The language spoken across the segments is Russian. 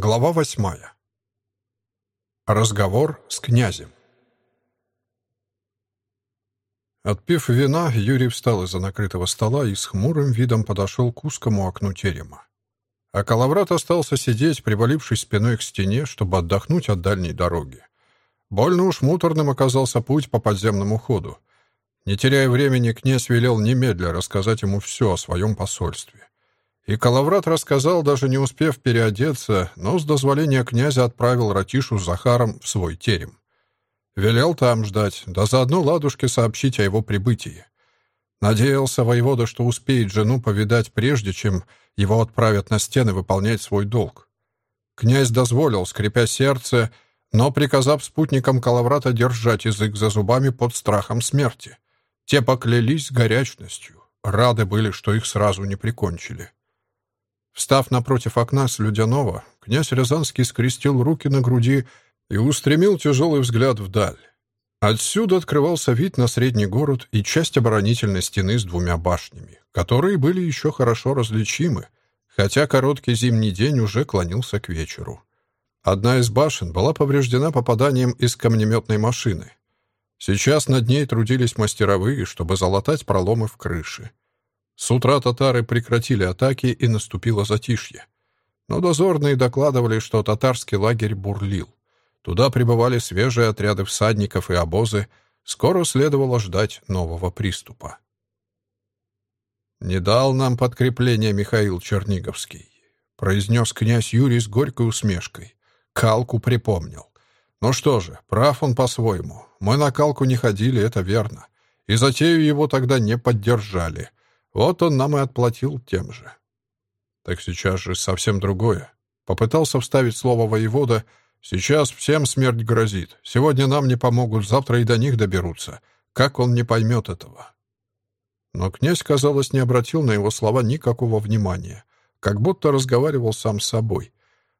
Глава восьмая. Разговор с князем. Отпив вина, Юрий встал из-за накрытого стола и с хмурым видом подошел к узкому окну терема. А Калаврат остался сидеть, привалившись спиной к стене, чтобы отдохнуть от дальней дороги. Больно уж муторным оказался путь по подземному ходу. Не теряя времени, князь велел немедля рассказать ему все о своем посольстве. И Калаврат рассказал, даже не успев переодеться, но с дозволения князя отправил Ратишу с Захаром в свой терем. Велел там ждать, да заодно ладушке сообщить о его прибытии. Надеялся воевода, что успеет жену повидать прежде, чем его отправят на стены выполнять свой долг. Князь дозволил, скрипя сердце, но приказав спутникам Калаврата держать язык за зубами под страхом смерти. Те поклялись горячностью, рады были, что их сразу не прикончили. Встав напротив окна Слюдянова, князь Рязанский скрестил руки на груди и устремил тяжелый взгляд вдаль. Отсюда открывался вид на средний город и часть оборонительной стены с двумя башнями, которые были еще хорошо различимы, хотя короткий зимний день уже клонился к вечеру. Одна из башен была повреждена попаданием из камнеметной машины. Сейчас над ней трудились мастеровые, чтобы залатать проломы в крыше. С утра татары прекратили атаки, и наступило затишье. Но дозорные докладывали, что татарский лагерь бурлил. Туда прибывали свежие отряды всадников и обозы. Скоро следовало ждать нового приступа. «Не дал нам подкрепления Михаил Черниговский», — произнес князь Юрий с горькой усмешкой. Калку припомнил. «Ну что же, прав он по-своему. Мы на Калку не ходили, это верно. И затею его тогда не поддержали. Вот он нам и отплатил тем же. Так сейчас же совсем другое. Попытался вставить слово воевода. Сейчас всем смерть грозит. Сегодня нам не помогут, завтра и до них доберутся. Как он не поймет этого? Но князь, казалось, не обратил на его слова никакого внимания. Как будто разговаривал сам с собой.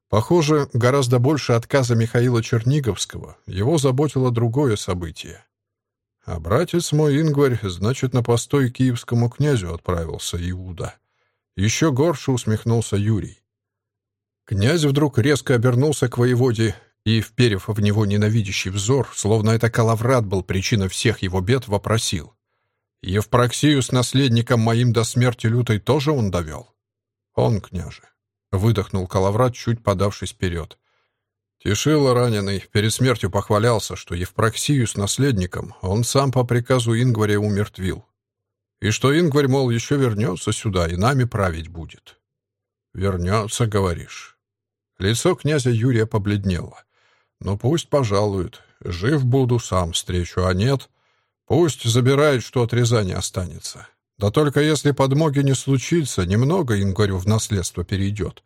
Похоже, гораздо больше отказа Михаила Черниговского его заботило другое событие. А братец мой Ингварь, значит, на постой киевскому князю отправился Иуда. Еще горше усмехнулся Юрий. Князь вдруг резко обернулся к воеводе и, вперев в него ненавидящий взор, словно это Калаврат был причиной всех его бед, вопросил. «Евпроксию с наследником моим до смерти лютой тоже он довел?» «Он, княже», — выдохнул Калаврат, чуть подавшись вперед. Тишила раненый перед смертью похвалялся, что Евпроксию с наследником он сам по приказу Ингваря умертвил. И что Ингварь, мол, еще вернется сюда и нами править будет. «Вернется, говоришь». Лицо князя Юрия побледнело. «Ну пусть пожалуют. Жив буду, сам встречу, а нет, пусть забирает, что от Рязани останется. Да только если подмоги не случится, немного Ингварю в наследство перейдет.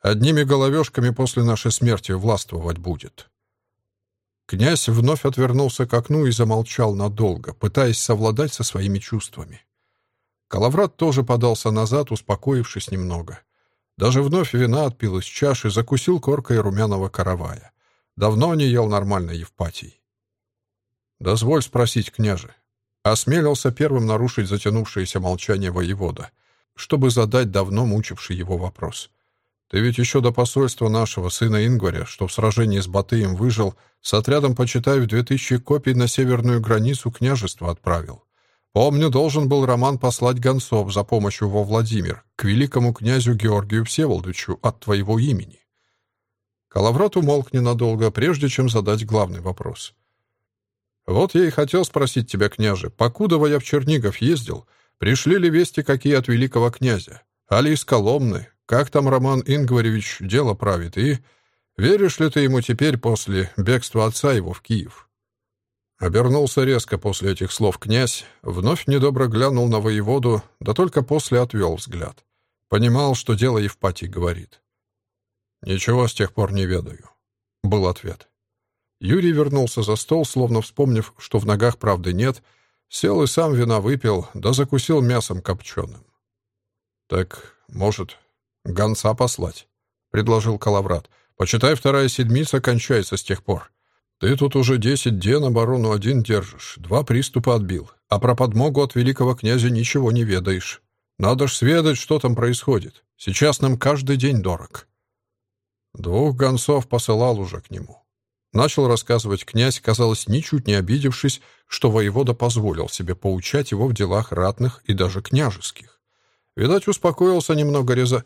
Одними головешками после нашей смерти властвовать будет». Князь вновь отвернулся к окну и замолчал надолго, пытаясь совладать со своими чувствами. Калаврат тоже подался назад, успокоившись немного. Даже вновь вина отпил из чаши, закусил коркой румяного каравая. Давно не ел нормально Евпатий. «Дозволь спросить, княже». Осмелился первым нарушить затянувшееся молчание воевода, чтобы задать давно мучивший его вопрос. Ты ведь еще до посольства нашего сына Ингваря, что в сражении с Батыем выжил, с отрядом, почитай, в две тысячи копий на северную границу княжества отправил. Помню, должен был Роман послать гонцов за помощью во Владимир к великому князю Георгию Всеволодовичу от твоего имени. Калаврат умолк ненадолго, прежде чем задать главный вопрос. «Вот я и хотел спросить тебя, княже, покуда я в Чернигов ездил, пришли ли вести какие от великого князя? Али из Коломны, как там Роман Ингваревич дело правит, и веришь ли ты ему теперь после бегства отца его в Киев?» Обернулся резко после этих слов князь, вновь недобро глянул на воеводу, да только после отвел взгляд. Понимал, что дело Евпатий говорит. «Ничего с тех пор не ведаю», — был ответ. Юрий вернулся за стол, словно вспомнив, что в ногах правды нет, сел и сам вина выпил, да закусил мясом копченым. «Так, может, «Гонца послать», — предложил Калаврат. «Почитай, вторая седмица кончается с тех пор. Ты тут уже десять ден оборону один держишь, два приступа отбил, а про подмогу от великого князя ничего не ведаешь. Надо ж сведать, что там происходит. Сейчас нам каждый день дорог». Двух гонцов посылал уже к нему. Начал рассказывать князь, казалось, ничуть не обидевшись, что воевода позволил себе поучать его в делах ратных и даже княжеских. Видать, успокоился немного Реза...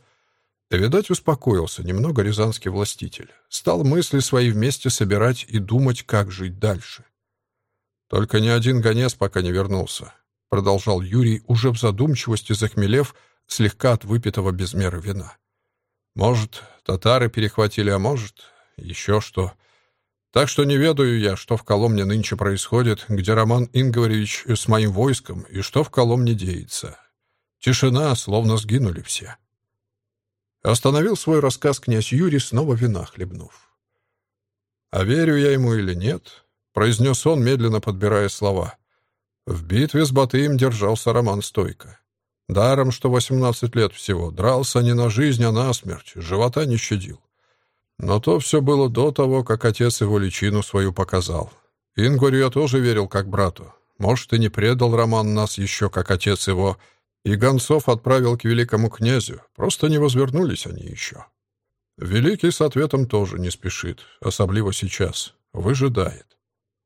Видать, успокоился немного рязанский властитель. Стал мысли свои вместе собирать и думать, как жить дальше. Только ни один гонец пока не вернулся, продолжал Юрий, уже в задумчивости захмелев, слегка от выпитого без меры вина. Может, татары перехватили, а может, еще что. Так что не ведаю я, что в Коломне нынче происходит, где Роман Ингваревич с моим войском, и что в Коломне деется. Тишина, словно сгинули все. Остановил свой рассказ князь Юрий, снова вина хлебнув. «А верю я ему или нет?» — произнес он, медленно подбирая слова. В битве с Батыем держался Роман стойко. Даром, что восемнадцать лет всего, дрался не на жизнь, а на смерть, живота не щадил. Но то все было до того, как отец его личину свою показал. Ингварю я тоже верил как брату. Может, и не предал Роман нас еще, как отец его, и гонцов отправил к великому князю, просто не возвернулись они еще. Великий с ответом тоже не спешит, особливо сейчас, выжидает.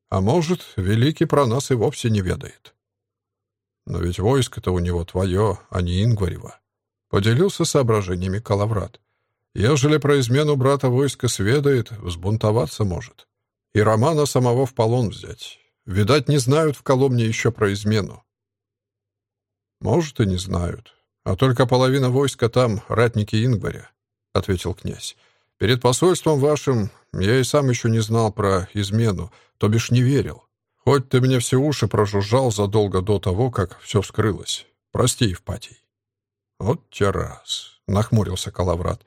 А может, Великий про нас и вовсе не ведает. Но ведь войско-то у него твое, а не Ингварева. Поделился соображениями Калаврат. Ежели про измену брата войска сведает, взбунтоваться может. И Романа самого в полон взять. Видать, не знают в Коломне еще про измену. Может, и не знают. А только половина войска там — ратники Ингваря, — ответил князь. Перед посольством вашим я и сам еще не знал про измену, то бишь не верил. Хоть ты мне все уши прожужжал задолго до того, как все вскрылось. Прости, Евпатий. Вот те раз, — нахмурился Калаврат.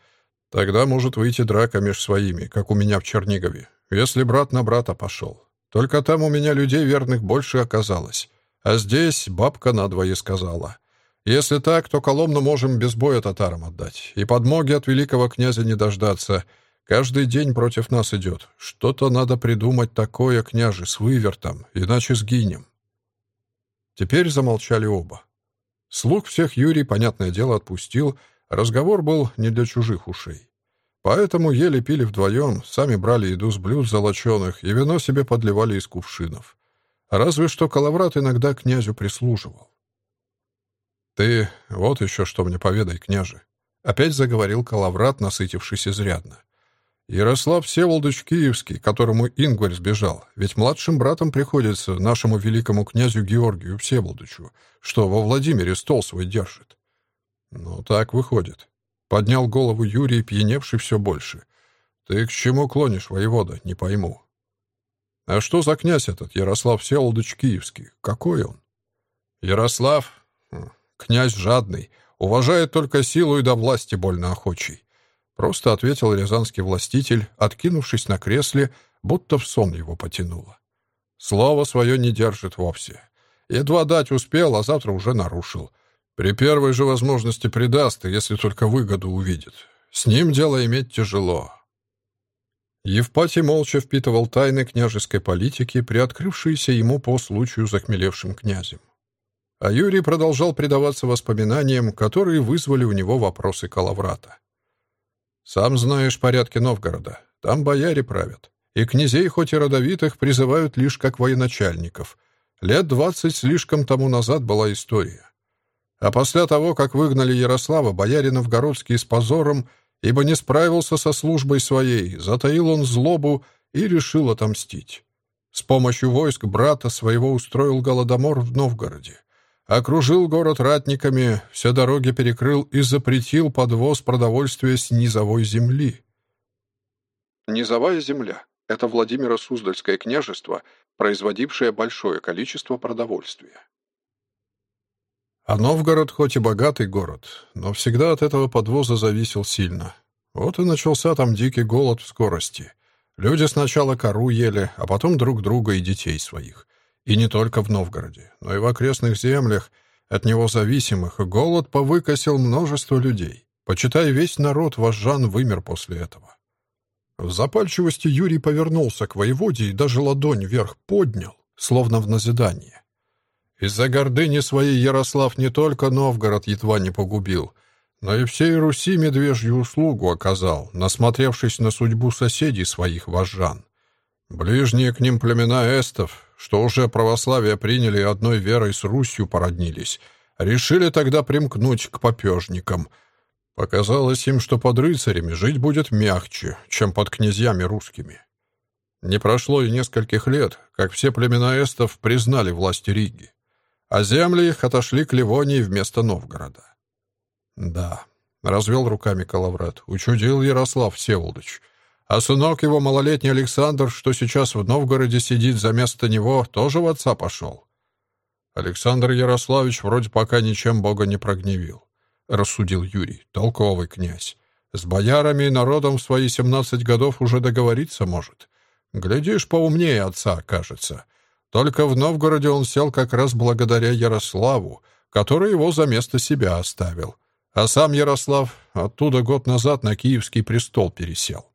Тогда может выйти драка меж своими, как у меня в Чернигове, если брат на брата пошел. Только там у меня людей верных больше оказалось. А здесь бабка надвое сказала. Если так, то Коломну можем без боя татарам отдать. И подмоги от великого князя не дождаться. Каждый день против нас идет. Что-то надо придумать такое, княже, с вывертом, иначе сгинем. Теперь замолчали оба. Слуг всех Юрий, понятное дело, отпустил, Разговор был не для чужих ушей. Поэтому ели пили вдвоем, сами брали еду с блюд золоченых и вино себе подливали из кувшинов. Разве что Калаврат иногда князю прислуживал. «Ты вот еще что мне поведай, княже», — опять заговорил Калаврат, насытившись изрядно. «Ярослав Всеволодович Киевский, которому Ингварь сбежал, ведь младшим братом приходится нашему великому князю Георгию Всеволодовичу, что во Владимире стол свой держит. «Ну, так выходит». Поднял голову Юрий, пьяневший все больше. «Ты к чему клонишь, воевода? Не пойму». «А что за князь этот, Ярослав Всеволодович Киевский? Какой он?» «Ярослав? Хм, князь жадный, уважает только силу и до власти больно охочий», просто ответил рязанский властитель, откинувшись на кресле, будто в сон его потянуло. Слово свое не держит вовсе. Едва дать успел, а завтра уже нарушил. При первой же возможности предаст, если только выгоду увидит. С ним дело иметь тяжело. Евпатий молча впитывал тайны княжеской политики, приоткрывшиеся ему по случаю захмелевшим князем. А Юрий продолжал предаваться воспоминаниям, которые вызвали у него вопросы Калаврата. «Сам знаешь порядки Новгорода. Там бояре правят. И князей, хоть и родовитых, призывают лишь как военачальников. Лет двадцать слишком тому назад была история. А после того, как выгнали Ярослава, боярин Новгородский с позором, ибо не справился со службой своей, затаил он злобу и решил отомстить. С помощью войск брата своего устроил голодомор в Новгороде. Окружил город ратниками, все дороги перекрыл и запретил подвоз продовольствия с низовой земли. Низовая земля — это Владимиро-Суздальское княжество, производившее большое количество продовольствия. А Новгород хоть и богатый город, но всегда от этого подвоза зависел сильно. Вот и начался там дикий голод в скорости. Люди сначала кору ели, а потом друг друга и детей своих. И не только в Новгороде, но и в окрестных землях, от него зависимых, голод повыкосил множество людей. Почитай, весь народ вожжан вымер после этого. В запальчивости Юрий повернулся к воеводе и даже ладонь вверх поднял, словно в назидание. Из-за гордыни своей Ярослав не только Новгород едва не погубил, но и всей Руси медвежью услугу оказал, насмотревшись на судьбу соседей своих вожжан. Ближние к ним племена эстов, что уже православие приняли и одной верой с Русью породнились, решили тогда примкнуть к попежникам. Показалось им, что под рыцарями жить будет мягче, чем под князьями русскими. Не прошло и нескольких лет, как все племена эстов признали власть Риги, а земли их отошли к Ливонии вместо Новгорода. Да, развел руками Калаврат, учудил Ярослав Всеволодович. А сынок его, малолетний Александр, что сейчас в Новгороде сидит за место него, тоже в отца пошел. Александр Ярославич вроде пока ничем Бога не прогневил, рассудил Юрий, толковый князь. С боярами и народом в свои семнадцать годов уже договориться может. Глядишь, поумнее отца, кажется. Только в Новгороде он сел как раз благодаря Ярославу, который его за место себя оставил. А сам Ярослав оттуда год назад на киевский престол пересел.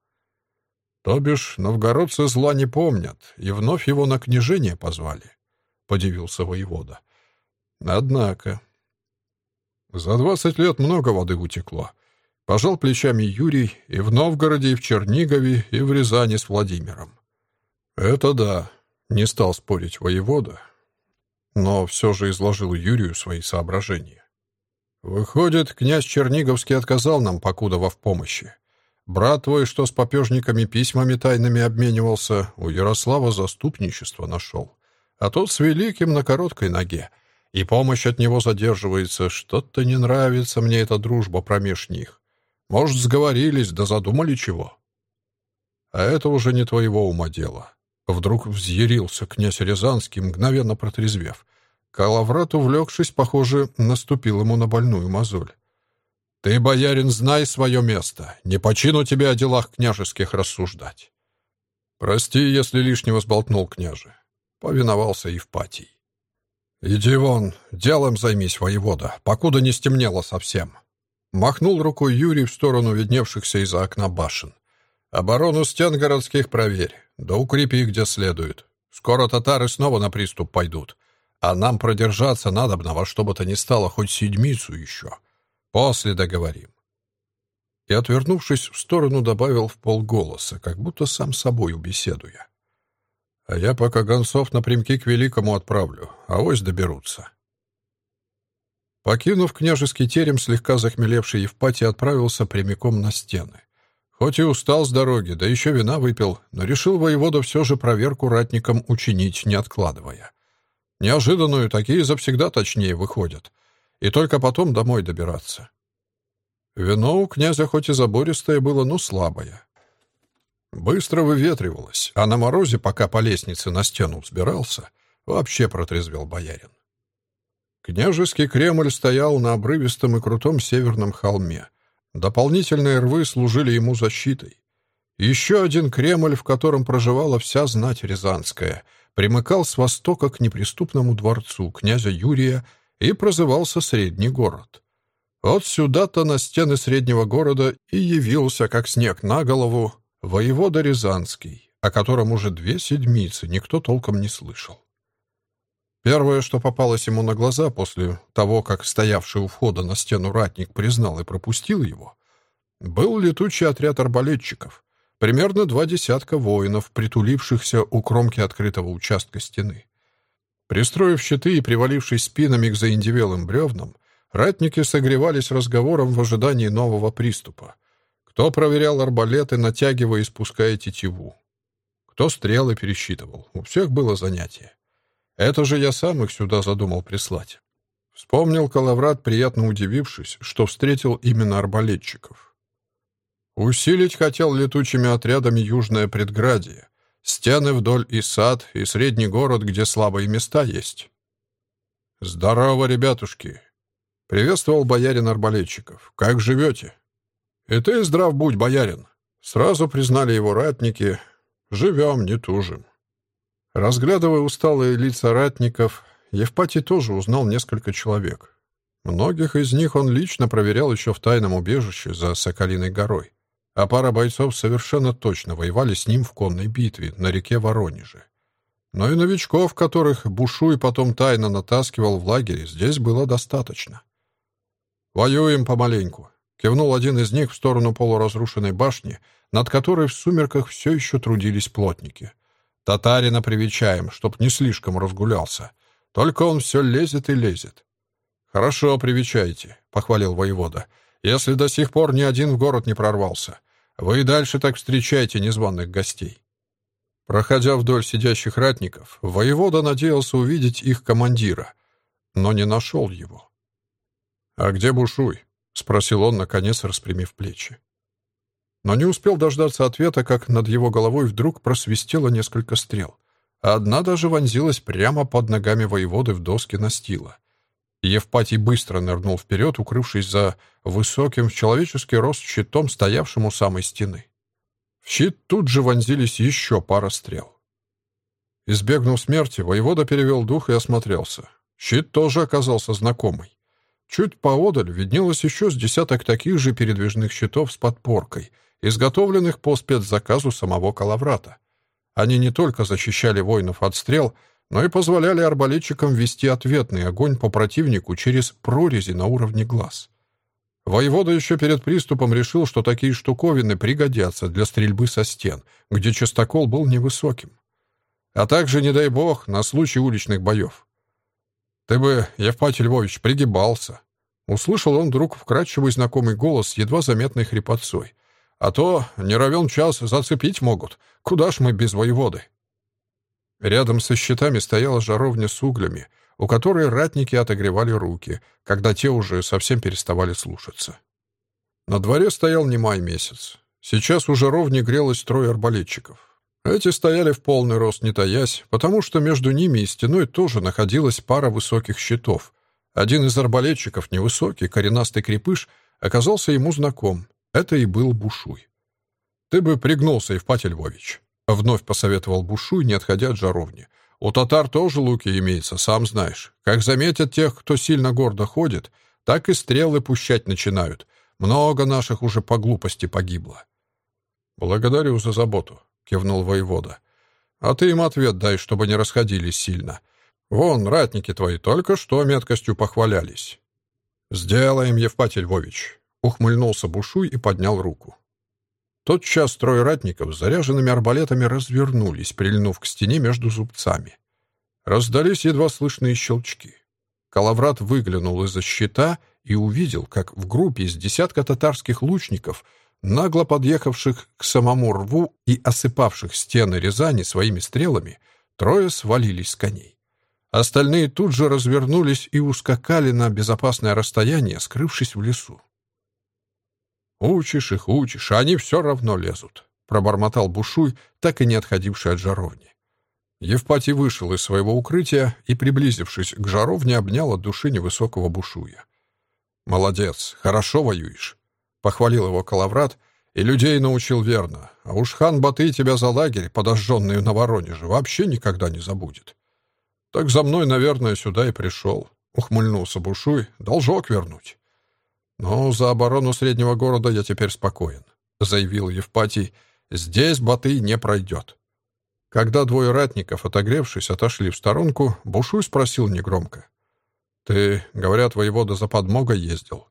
То бишь, новгородцы зла не помнят, и вновь его на княжение позвали, — подивился воевода. Однако... За двадцать лет много воды утекло. Пожал плечами Юрий и в Новгороде, и в Чернигове, и в Рязани с Владимиром. Это да, не стал спорить воевода, но все же изложил Юрию свои соображения. Выходит, князь Черниговский отказал нам, покудова в помощи. Брат твой, что с попежниками письмами тайными обменивался, у Ярослава заступничество нашел. А тот с великим на короткой ноге. И помощь от него задерживается. Что-то не нравится мне эта дружба промеж них. Может, сговорились, да задумали чего. А это уже не твоего ума дело. Вдруг взъярился князь Рязанский, мгновенно протрезвев. Калаврат, увлекшись, похоже, наступил ему на больную мозоль. «Ты, боярин, знай свое место. Не почину тебе о делах княжеских рассуждать». «Прости, если лишнего сболтнул княже», — повиновался Евпатий. «Иди вон, делом займись, воевода, покуда не стемнело совсем». Махнул рукой Юрий в сторону видневшихся из-за окна башен. «Оборону стен городских проверь, да укрепи где следует. Скоро татары снова на приступ пойдут. А нам продержаться надобно во что бы то ни стало хоть седмицу еще. После договорим. И, отвернувшись в сторону, добавил в полголоса, как будто сам собою беседуя. А я пока гонцов напрямки к великому отправлю, а ось доберутся. Покинув княжеский терем, слегка захмелевший Евпатий отправился прямиком на стены. Хоть и устал с дороги, да еще вина выпил, но решил воевода все же проверку ратникам учинить, не откладывая. Неожиданную такие завсегда точнее выходят. И только потом домой добираться. Вино у князя хоть и забористое было, но слабое. Быстро выветривалось, а на морозе, пока по лестнице на стену взбирался, вообще протрезвел боярин. Княжеский Кремль стоял на обрывистом и крутом северном холме. Дополнительные рвы служили ему защитой. Еще один Кремль, в котором проживала вся знать рязанская — примыкал с востока к неприступному дворцу князя Юрия и прозывался Средний город. Вот сюда-то на стены Среднего города и явился, как снег на голову, воевода Рязанский, о котором уже две седмицы никто толком не слышал. Первое, что попалось ему на глаза после того, как стоявший у входа на стену ратник признал и пропустил его, был летучий отряд арбалетчиков, Примерно два десятка воинов, притулившихся у кромки открытого участка стены. Пристроив щиты и привалившись спинами к заиндевелым бревнам, ратники согревались разговором в ожидании нового приступа. Кто проверял арбалеты, натягивая и спуская тетиву. Кто стрелы пересчитывал. У всех было занятие. Это же я сам их сюда задумал прислать. Вспомнил Калаврат, приятно удивившись, что встретил именно арбалетчиков. Усилить хотел летучими отрядами южное предградие, стены вдоль и сад, и средний город, где слабые места есть. «Здорово, ребятушки!» — приветствовал боярин арбалетчиков. «Как живете?» «И ты здрав будь, боярин!» Сразу признали его ратники. «Живем, не тужим». Разглядывая усталые лица ратников, Евпатий тоже узнал несколько человек. Многих из них он лично проверял еще в тайном убежище за Соколиной горой а пара бойцов совершенно точно воевали с ним в конной битве на реке Воронеже. Но и новичков, которых Бушуй потом тайно натаскивал в лагере, здесь было достаточно. «Воюем помаленьку», — кивнул один из них в сторону полуразрушенной башни, над которой в сумерках все еще трудились плотники. «Татарина привечаем, чтоб не слишком разгулялся. Только он все лезет и лезет». «Хорошо, привечайте», — похвалил воевода. «Если до сих пор ни один в город не прорвался. Вы и дальше так встречайте незваных гостей». Проходя вдоль сидящих ратников, воевода надеялся увидеть их командира, но не нашел его. «А где Бушуй?» — спросил он, наконец распрямив плечи. Но не успел дождаться ответа, как над его головой вдруг просвистело несколько стрел, а одна даже вонзилась прямо под ногами воеводы в доски настила. Евпатий быстро нырнул вперед, укрывшись за высоким в человеческий рост щитом, стоявшим у самой стены. В щит тут же вонзились еще пара стрел. Избегнув смерти, воевода перевел дух и осмотрелся. Щит тоже оказался знакомый. Чуть поодаль виднелось еще с десяток таких же передвижных щитов с подпоркой, изготовленных по спецзаказу самого Калаврата. Они не только защищали воинов от стрел, но и позволяли арбалетчикам вести ответный огонь по противнику через прорези на уровне глаз. Воевода еще перед приступом решил, что такие штуковины пригодятся для стрельбы со стен, где частокол был невысоким. А также, не дай бог, на случай уличных боев. «Ты бы, Евпатий Львович, пригибался!» Услышал он вдруг вкрадчивый знакомый голос едва заметной хрипотцой. «А то, не равен час, зацепить могут. Куда ж мы без воеводы?» Рядом со щитами стояла жаровня с углями, у которой ратники отогревали руки, когда те уже совсем переставали слушаться. На дворе стоял не май месяц. Сейчас у жаровни грелось трое арбалетчиков. Эти стояли в полный рост, не таясь, потому что между ними и стеной тоже находилась пара высоких щитов. Один из арбалетчиков, невысокий, коренастый крепыш, оказался ему знаком. Это и был Бушуй. «Ты бы пригнулся, Евпатий Львович», — вновь посоветовал Бушуй, не отходя от жаровни. «У татар тоже луки имеются, сам знаешь. Как заметят тех, кто сильно гордо ходит, так и стрелы пущать начинают. Много наших уже по глупости погибло». «Благодарю за заботу», — кивнул воевода. «А ты им ответ дай, чтобы не расходились сильно. Вон, ратники твои только что меткостью похвалялись». «Сделаем, Евпатий Львович», — ухмыльнулся Бушуй и поднял руку. Тотчас трое ратников с заряженными арбалетами развернулись, прильнув к стене между зубцами. Раздались едва слышные щелчки. Калаврат выглянул из-за щита и увидел, как в группе из десятка татарских лучников, нагло подъехавших к самому рву и осыпавших стены Рязани своими стрелами, трое свалились с коней. Остальные тут же развернулись и ускакали на безопасное расстояние, скрывшись в лесу. «Учишь их, учишь, а они все равно лезут», — пробормотал Бушуй, так и не отходивший от жаровни. Евпатий вышел из своего укрытия и, приблизившись к жаровне, обнял от души невысокого Бушуя. «Молодец, хорошо воюешь», — похвалил его Калаврат, — «и людей научил верно. А уж хан Батый тебя за лагерь, подожженный на Воронеже, вообще никогда не забудет». «Так за мной, наверное, сюда и пришел», — ухмыльнулся Бушуй, — «должок вернуть». «Ну, за оборону среднего города я теперь спокоен», — заявил Евпатий. «Здесь Батый не пройдет». Когда двое ратников, отогревшись, отошли в сторонку, Бушуй спросил негромко. «Ты, говорят, воевода за подмогой ездил?»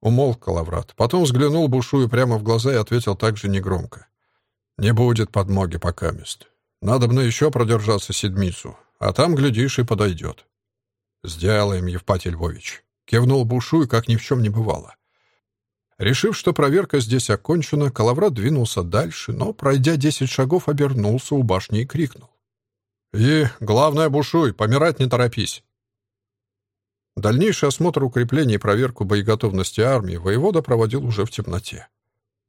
Умолк Калаврат. Потом взглянул Бушую прямо в глаза и ответил также негромко. «Не будет подмоги пока мест. Надо бы еще продержаться седмицу, а там, глядишь, и подойдет». «Сделаем, Евпатий Львович», Кивнул Бушу и как ни в чем не бывало. Решив, что проверка здесь окончена, Калаврат двинулся дальше, но, пройдя десять шагов, обернулся у башни и крикнул. «И, главное, Бушуй, помирать не торопись!» Дальнейший осмотр укреплений и проверку боеготовности армии воевода проводил уже в темноте.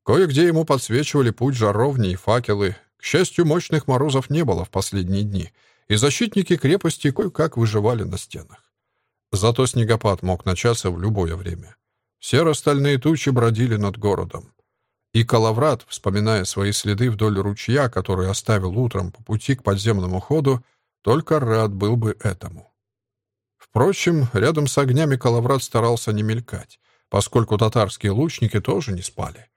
Кое-где ему подсвечивали путь жаровни и факелы. К счастью, мощных морозов не было в последние дни, и защитники крепости кое-как выживали на стенах. Зато снегопад мог начаться в любое время. Серо-стальные тучи бродили над городом. И Калаврат, вспоминая свои следы вдоль ручья, который оставил утром по пути к подземному ходу, только рад был бы этому. Впрочем, рядом с огнями Калаврат старался не мелькать, поскольку татарские лучники тоже не спали.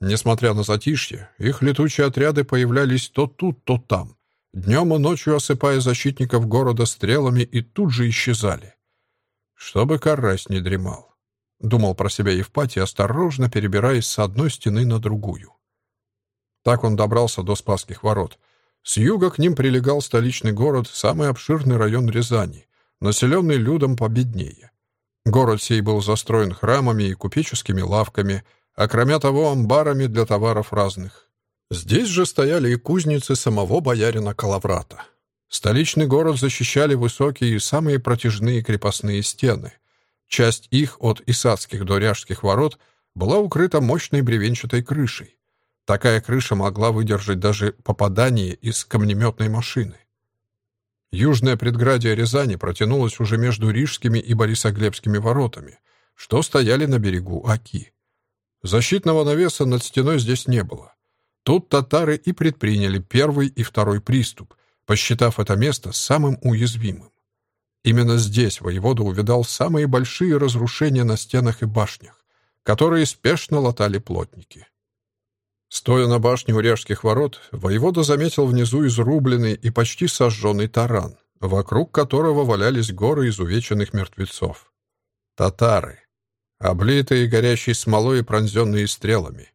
Несмотря на затишье, их летучие отряды появлялись то тут, то там, днем и ночью осыпая защитников города стрелами и тут же исчезали чтобы карась не дремал. — думал про себя Евпатий, осторожно перебираясь с одной стены на другую. Так он добрался до Спасских ворот. С юга к ним прилегал столичный город, самый обширный район Рязани, населенный людом победнее. Город сей был застроен храмами и купеческими лавками, а кроме того амбарами для товаров разных. Здесь же стояли и кузницы самого боярина Калаврата. Столичный город защищали высокие и самые протяжные крепостные стены. Часть их от Исадских до Ряжских ворот была укрыта мощной бревенчатой крышей. Такая крыша могла выдержать даже попадание из камнеметной машины. Южное предградие Рязани протянулось уже между Рижскими и Борисоглебскими воротами, что стояли на берегу Аки. Защитного навеса над стеной здесь не было. Тут татары и предприняли первый и второй приступ, посчитав это место самым уязвимым. Именно здесь воевода увидал самые большие разрушения на стенах и башнях, которые спешно латали плотники. Стоя на башне у Ряжских ворот, воевода заметил внизу изрубленный и почти сожженный таран, вокруг которого валялись горы изувеченных мертвецов. Татары. Облитые горящей смолой и пронзенные стрелами.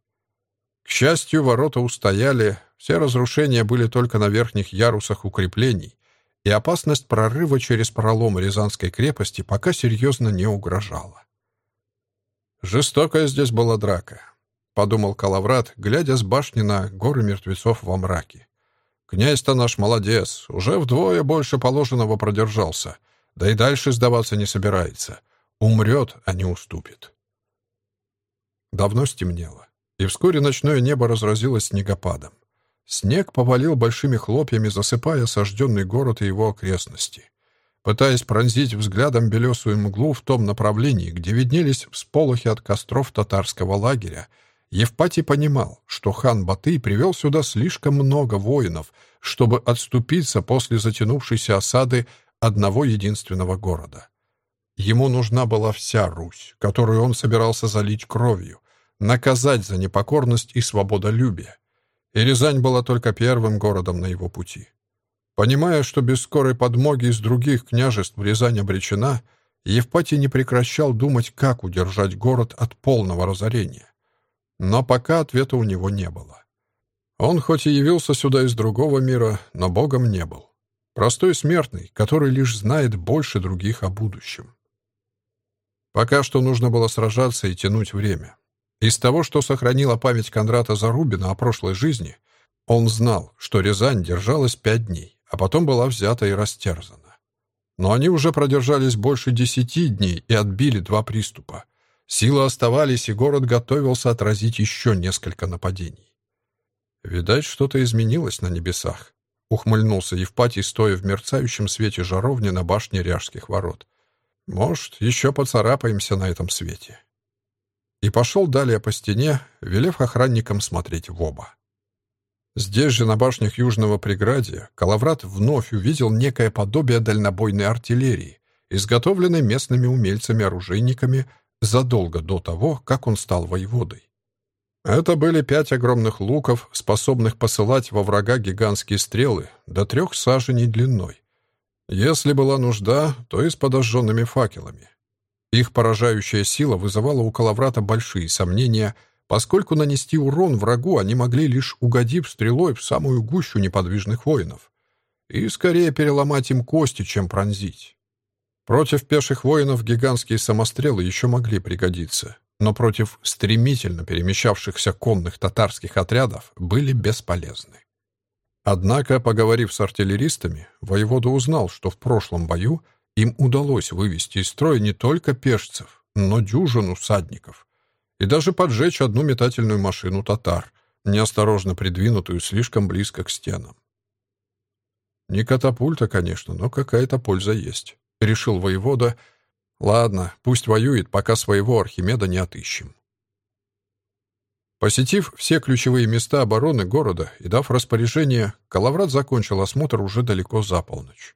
К счастью, ворота устояли, все разрушения были только на верхних ярусах укреплений, и опасность прорыва через пролом Рязанской крепости пока серьезно не угрожала. Жестокая здесь была драка. — подумал Калаврат, глядя с башни на горы мертвецов во мраке. «Князь-то наш молодец, уже вдвое больше положенного продержался, да и дальше сдаваться не собирается. Умрет, а не уступит». Давно стемнело, и вскоре ночное небо разразилось снегопадом. Снег повалил большими хлопьями, засыпая осажденный город и его окрестности. Пытаясь пронзить взглядом белесую мглу в том направлении, где виднелись всполохи от костров татарского лагеря, Евпатий понимал, что хан Батый привел сюда слишком много воинов, чтобы отступиться после затянувшейся осады одного единственного города. Ему нужна была вся Русь, которую он собирался залить кровью, наказать за непокорность и свободолюбие. И Рязань была только первым городом на его пути. Понимая, что без скорой подмоги из других княжеств Рязань обречена, Евпатий не прекращал думать, как удержать город от полного разорения. Но пока ответа у него не было. Он хоть и явился сюда из другого мира, но богом не был. Простой смертный, который лишь знает больше других о будущем. Пока что нужно было сражаться и тянуть время. Из того, что сохранила память Кондрата Зарубина о прошлой жизни, он знал, что Рязань держалась пять дней, а потом была взята и растерзана. Но они уже продержались больше десяти дней и отбили два приступа. Силы оставались, и город готовился отразить еще несколько нападений. «Видать, что-то изменилось на небесах», — ухмыльнулся Евпатий, стоя в мерцающем свете жаровни на башне Ряжских ворот. «Может, еще поцарапаемся на этом свете». И пошел далее по стене, велев охранникам смотреть в оба. Здесь же, на башнях Южного преградия, Калаврат вновь увидел некое подобие дальнобойной артиллерии, изготовленной местными умельцами-оружейниками задолго до того, как он стал воеводой. Это были пять огромных луков, способных посылать во врага гигантские стрелы до трех саженей длиной. Если была нужда, то и с подожженными факелами. Их поражающая сила вызывала у Калаврата большие сомнения, поскольку нанести урон врагу они могли лишь угодив стрелой в самую гущу неподвижных воинов, и скорее переломать им кости, чем пронзить. Против пеших воинов гигантские самострелы еще могли пригодиться, но против стремительно перемещавшихся конных татарских отрядов были бесполезны. Однако, поговорив с артиллеристами, воевода узнал, что в прошлом бою им удалось вывести из строя не только пешцев, но дюжину всадников, и даже поджечь одну метательную машину татар, неосторожно придвинутую слишком близко к стенам. Не катапульта, конечно, но какая-то польза есть решил воевода. Ладно, пусть воюет, пока своего Архимеда не отыщем. Посетив все ключевые места обороны города и дав распоряжение, Калаврат закончил осмотр уже далеко за полночь.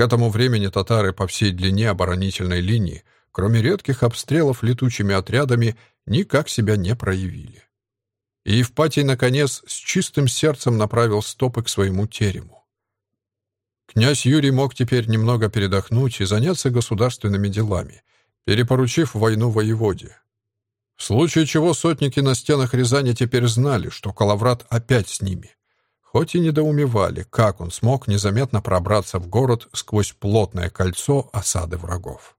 К этому времени татары по всей длине оборонительной линии, кроме редких обстрелов летучими отрядами, никак себя не проявили. И Евпатий, наконец, с чистым сердцем направил стопы к своему терему. Князь Юрий мог теперь немного передохнуть и заняться государственными делами, перепоручив войну воеводе. В случае чего сотники на стенах Рязани теперь знали, что Калаврат опять с ними. Хоть и недоумевали, как он смог незаметно пробраться в город сквозь плотное кольцо осады врагов.